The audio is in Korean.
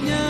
안녕.